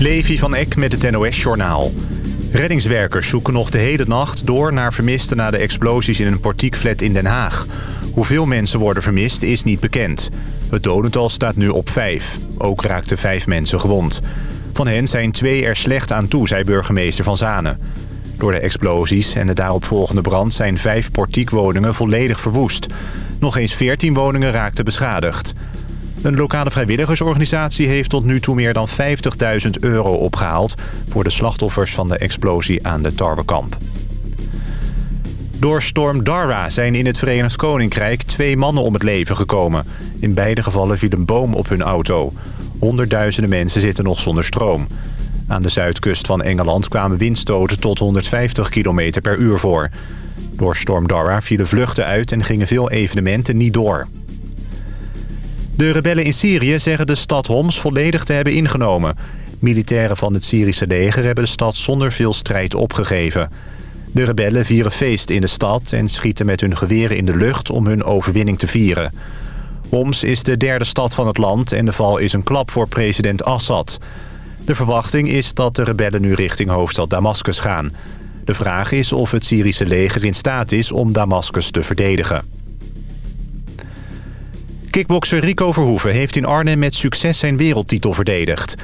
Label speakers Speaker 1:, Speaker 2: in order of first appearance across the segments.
Speaker 1: Levi van Eck met het NOS-journaal. Reddingswerkers zoeken nog de hele nacht door naar vermisten... na de explosies in een portiekflat in Den Haag. Hoeveel mensen worden vermist is niet bekend. Het dodental staat nu op vijf. Ook raakten vijf mensen gewond. Van hen zijn twee er slecht aan toe, zei burgemeester Van Zanen. Door de explosies en de daaropvolgende brand... zijn vijf portiekwoningen volledig verwoest. Nog eens veertien woningen raakten beschadigd. Een lokale vrijwilligersorganisatie heeft tot nu toe meer dan 50.000 euro opgehaald... voor de slachtoffers van de explosie aan de tarwekamp. Door storm Dara zijn in het Verenigd Koninkrijk twee mannen om het leven gekomen. In beide gevallen viel een boom op hun auto. Honderdduizenden mensen zitten nog zonder stroom. Aan de zuidkust van Engeland kwamen windstoten tot 150 km per uur voor. Door storm Dara vielen vluchten uit en gingen veel evenementen niet door. De rebellen in Syrië zeggen de stad Homs volledig te hebben ingenomen. Militairen van het Syrische leger hebben de stad zonder veel strijd opgegeven. De rebellen vieren feest in de stad en schieten met hun geweren in de lucht om hun overwinning te vieren. Homs is de derde stad van het land en de val is een klap voor president Assad. De verwachting is dat de rebellen nu richting hoofdstad Damascus gaan. De vraag is of het Syrische leger in staat is om Damascus te verdedigen. Kickbokser Rico Verhoeven heeft in Arnhem met succes zijn wereldtitel verdedigd.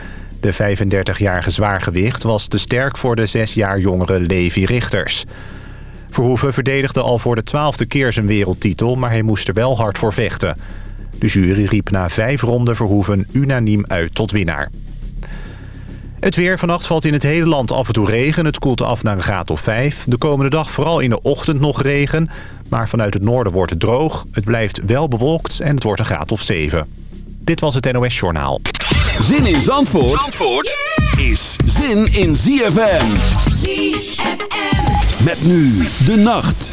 Speaker 1: De 35-jarige zwaargewicht was te sterk voor de zes jaar jongere Levi Richters. Verhoeven verdedigde al voor de twaalfde keer zijn wereldtitel, maar hij moest er wel hard voor vechten. De jury riep na vijf ronden Verhoeven unaniem uit tot winnaar. Het weer. Vannacht valt in het hele land af en toe regen. Het koelt af naar een graad of 5. De komende dag vooral in de ochtend nog regen. Maar vanuit het noorden wordt het droog. Het blijft wel bewolkt en het wordt een graad of 7. Dit was het NOS Journaal.
Speaker 2: Zin in Zandvoort, Zandvoort is zin in ZFM. ZFM. Met nu de nacht.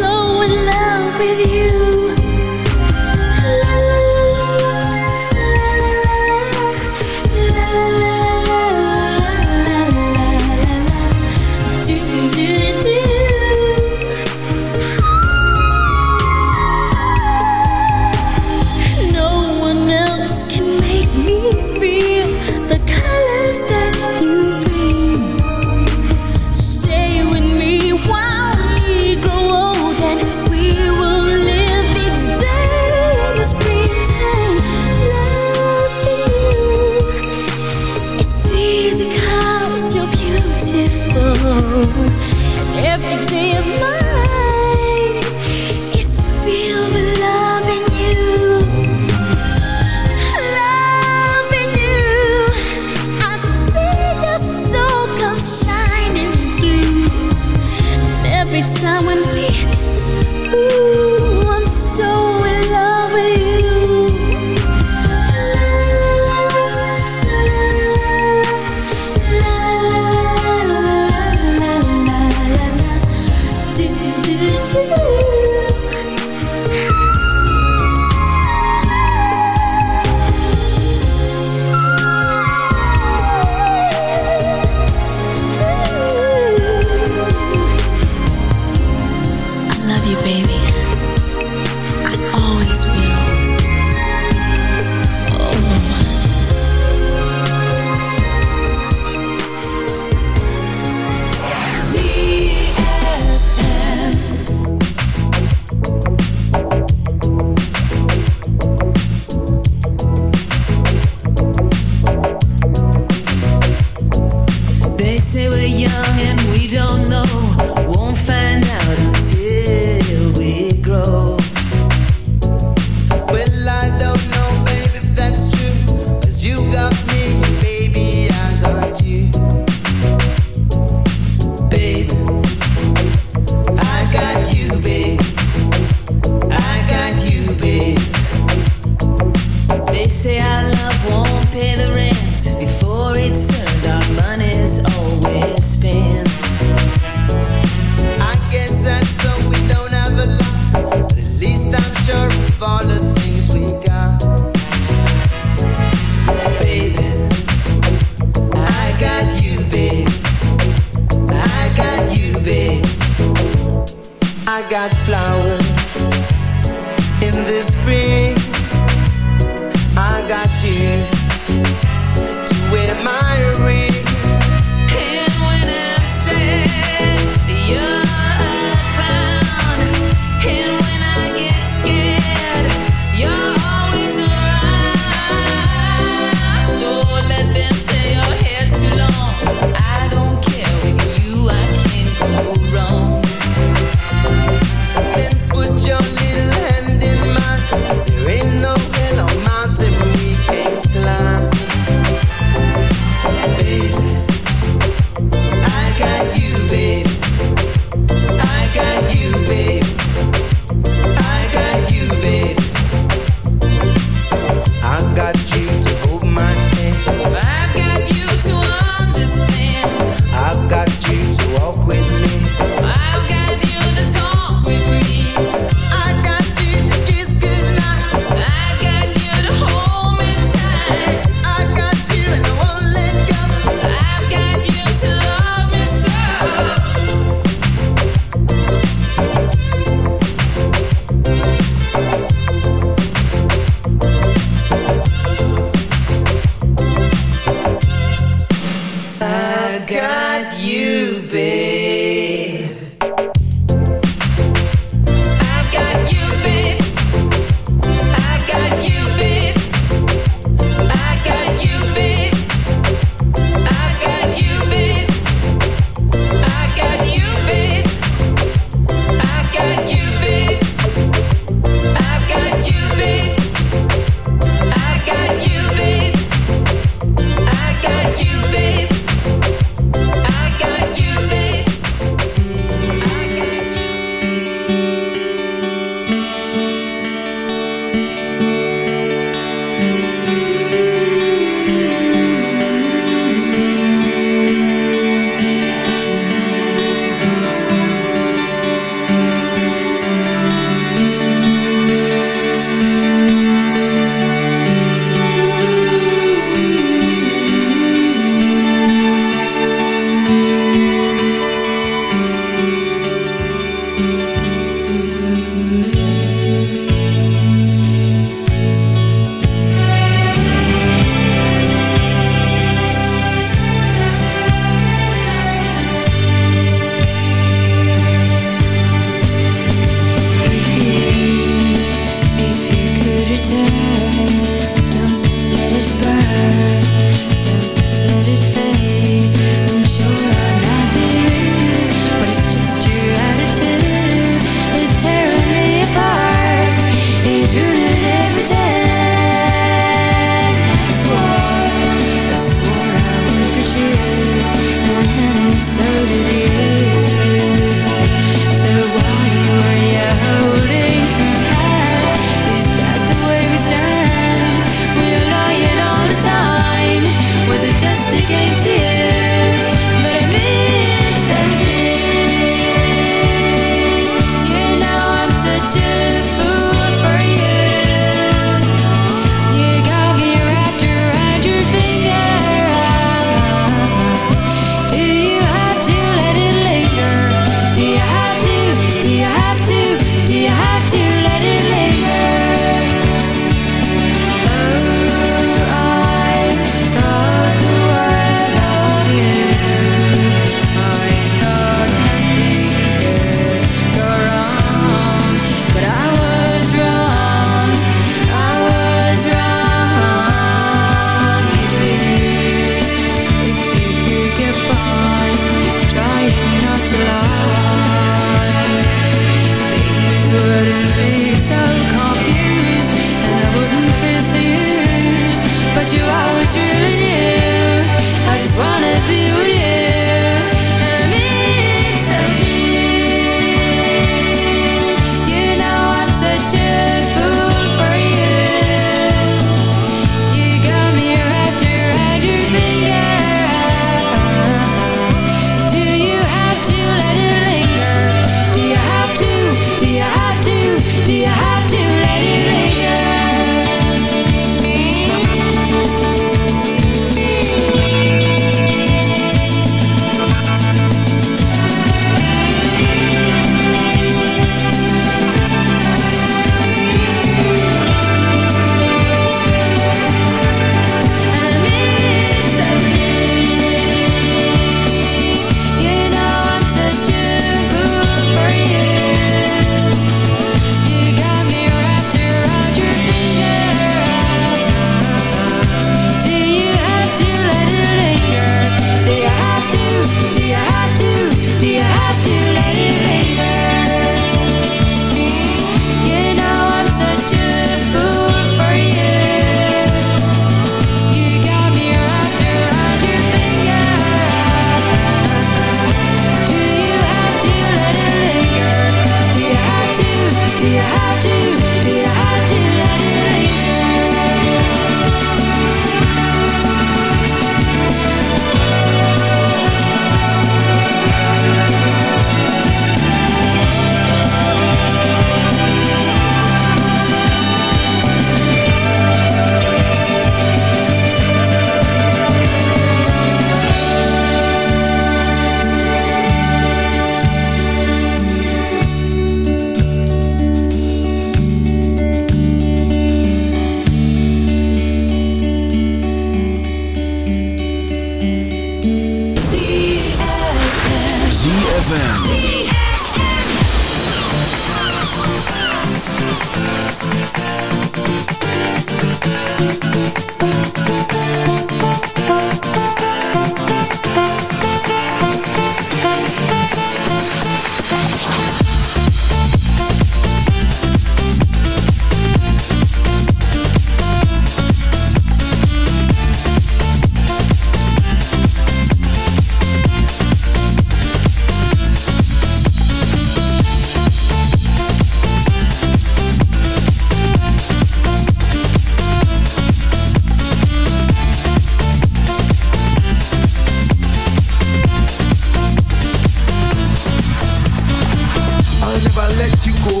Speaker 3: go.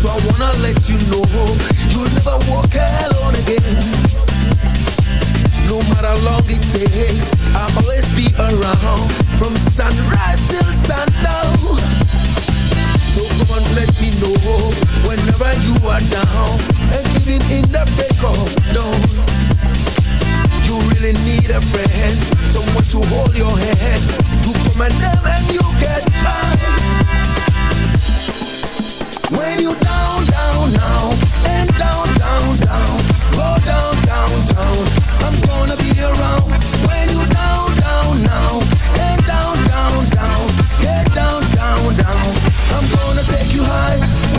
Speaker 3: So I wanna let you know you'll never walk alone again. No matter how
Speaker 4: long it
Speaker 5: takes, I'll always be around from sunrise till sundown. So come on, let me
Speaker 6: know whenever you are down and even in the break of dawn.
Speaker 5: You really need a friend, someone to hold your hand.
Speaker 6: You come and them and you get by. When you down, down, down, down, down, go down, down, down. I'm gonna be around. When
Speaker 5: you down, down, down, down, down, down, down, down. I'm gonna take you high.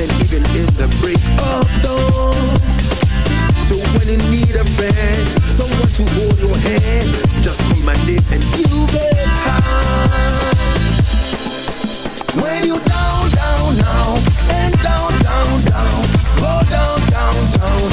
Speaker 6: and even
Speaker 5: in the break of dawn. So when you need a friend, someone to hold your hand, just call my name
Speaker 6: and you'll get high. When you down, down,
Speaker 5: down, and down, down, down, go down, down, down.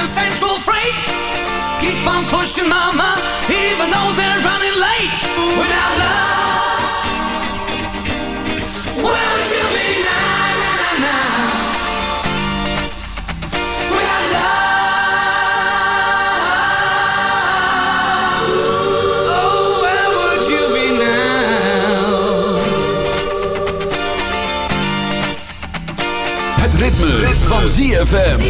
Speaker 5: the central
Speaker 6: freight. Keep on pushing, mama, even though they're
Speaker 5: running late. Without love, where would you be now? ritme, ritme. van ZFM.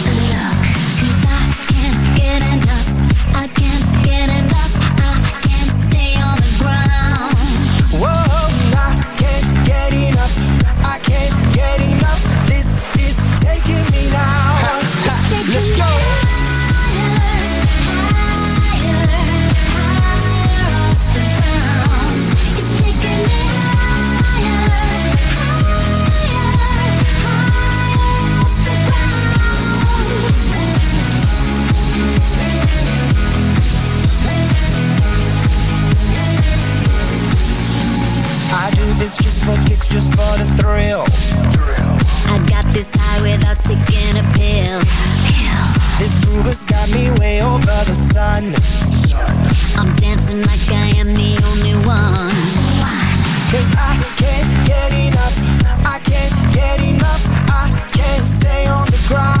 Speaker 5: Taking
Speaker 4: a pill.
Speaker 5: This groove has got me way over the sun. I'm dancing like I am the only one.
Speaker 7: Cause I can't get enough. I can't get enough. I can't stay on the ground.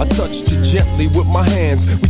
Speaker 8: I touched you gently with my hands. We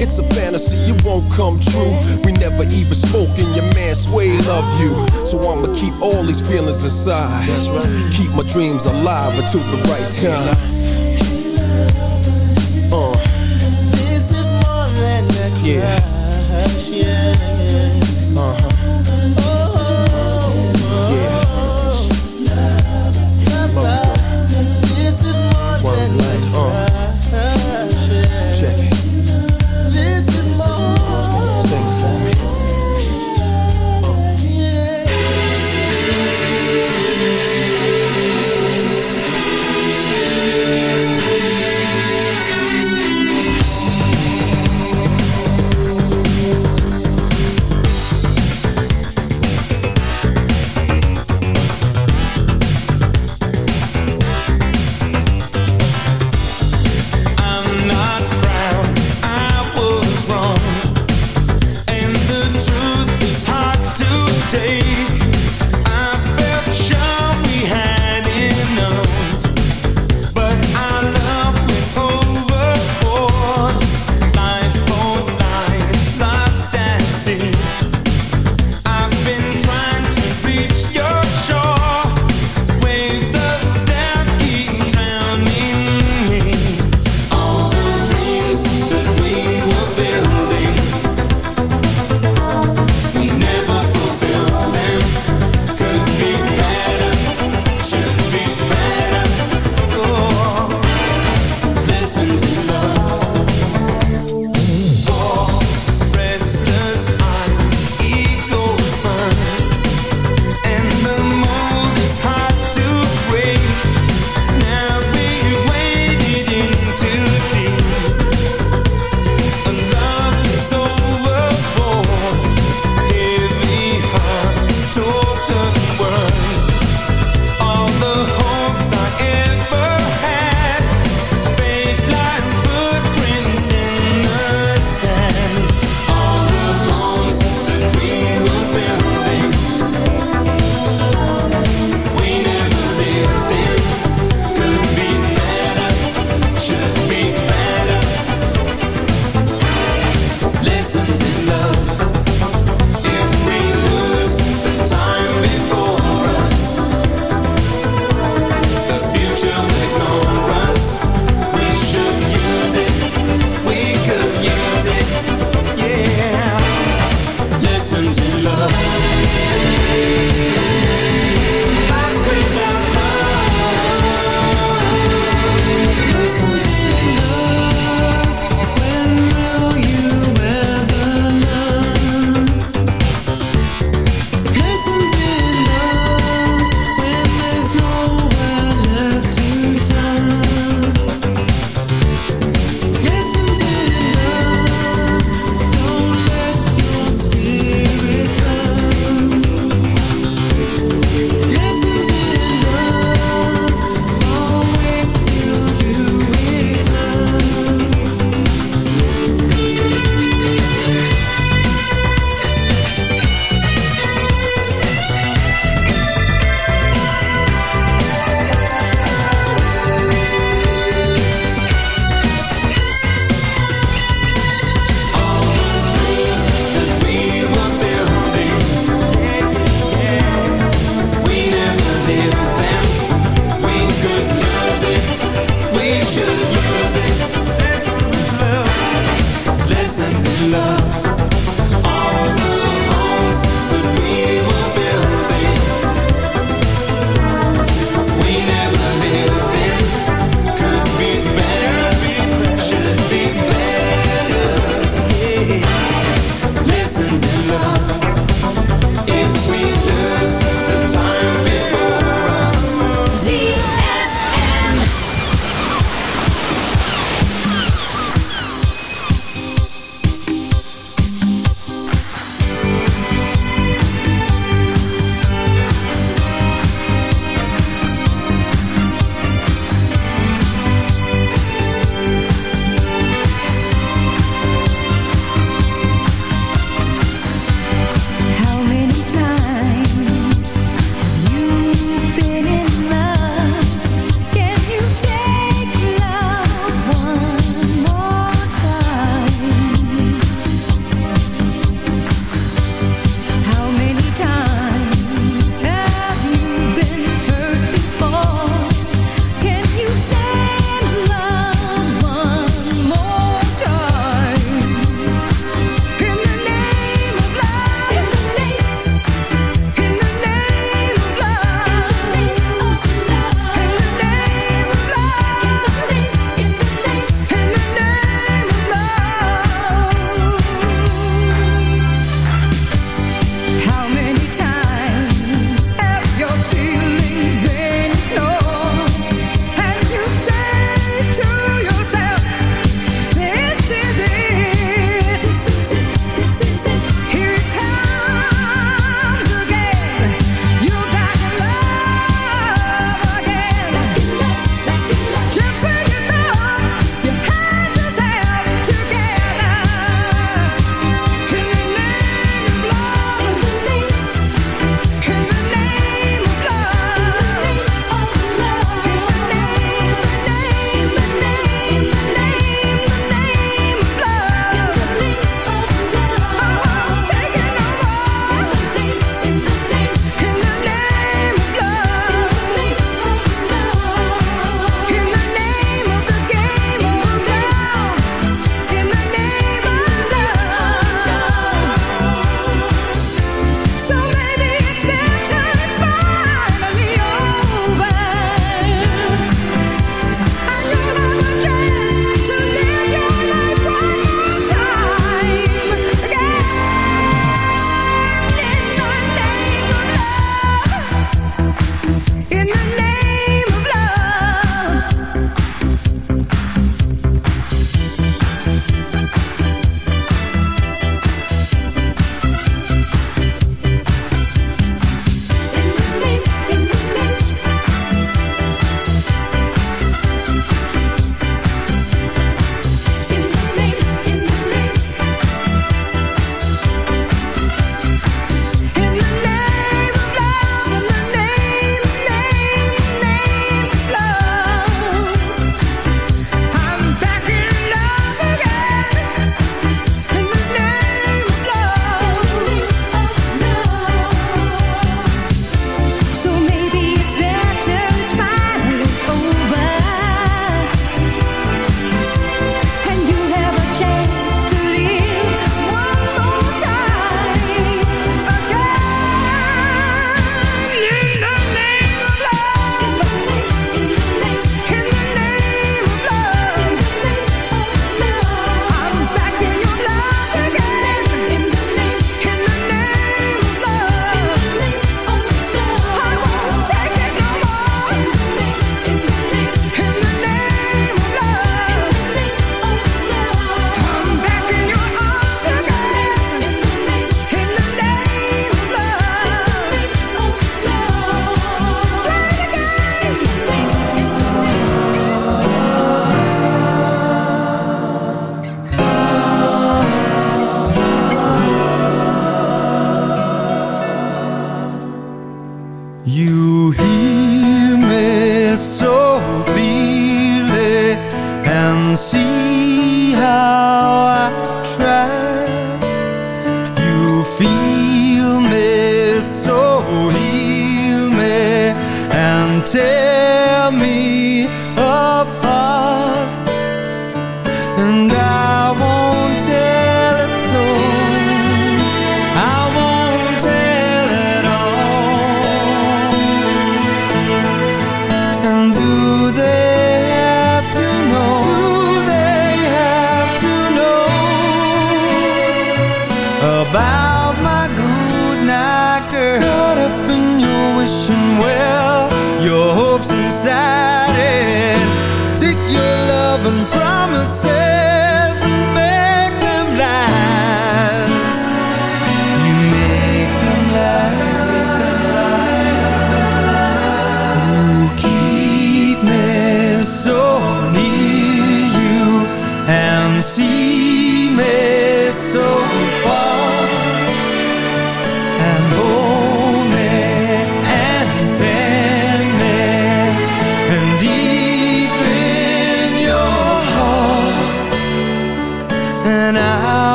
Speaker 8: it's a fantasy, it won't come true. We never even spoke, and your man Sway love you. So I'ma keep all these feelings inside. That's right. Keep my dreams alive until the right time. Uh.
Speaker 3: This is more than a crush,
Speaker 8: Yeah.
Speaker 3: yes.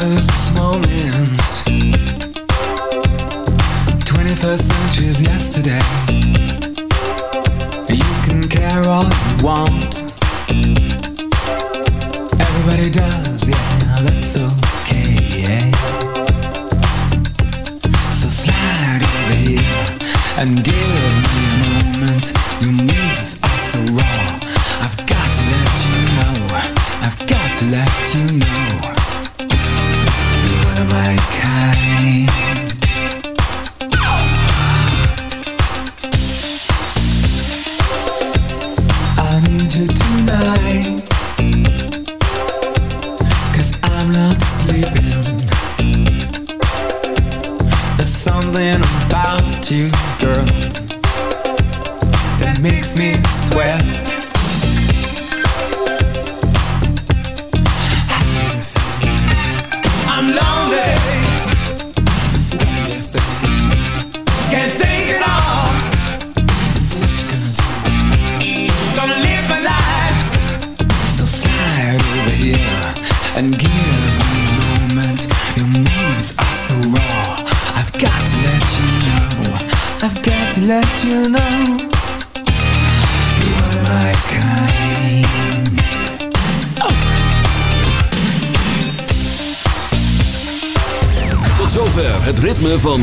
Speaker 9: You